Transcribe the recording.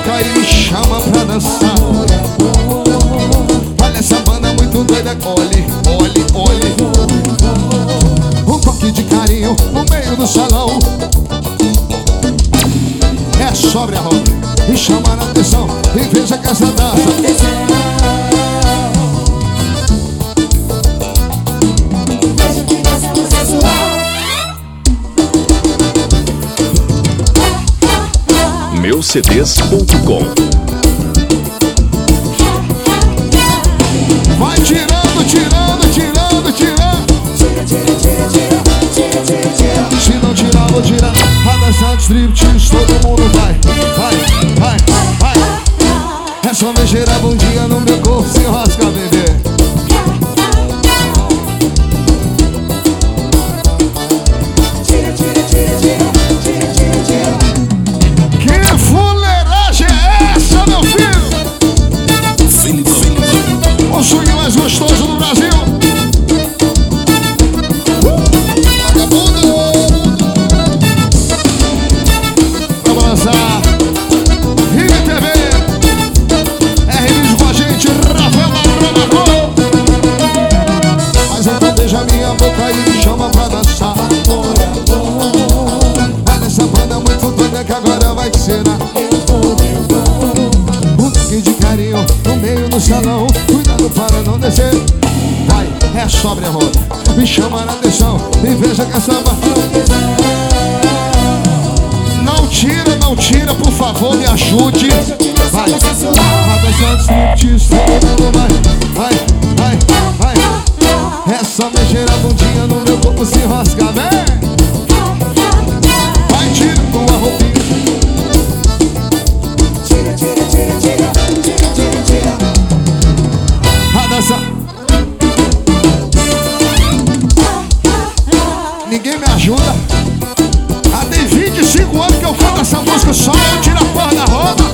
boca e me chama pra dançar. Olha essa banda muito doida, olhe, olhe, olhe. Um toque de carinho no meio do salão. É sobre a roda, me chama na atenção E veja que essa dança Meucds.com Vai tirando, tirando, tirando, tirando Tira, tira, tira, tira Se não tirar, vou tirar A dança de striptease, todo mundo vai Vai, vai, vai É só mexer a bundinha no meu corpo Se rasca, bebê que agora vai te ensinar um de carinho no meio do salão Cuidado para não descer. Vai, é sobre a roda. Me chama na atenção E veja que essa Não tira, não tira, por favor, me ajude. Vai, de striptease ninguém me ajuda. Há tem 25 anos que eu canto essa música, só eu tiro a porra da roda.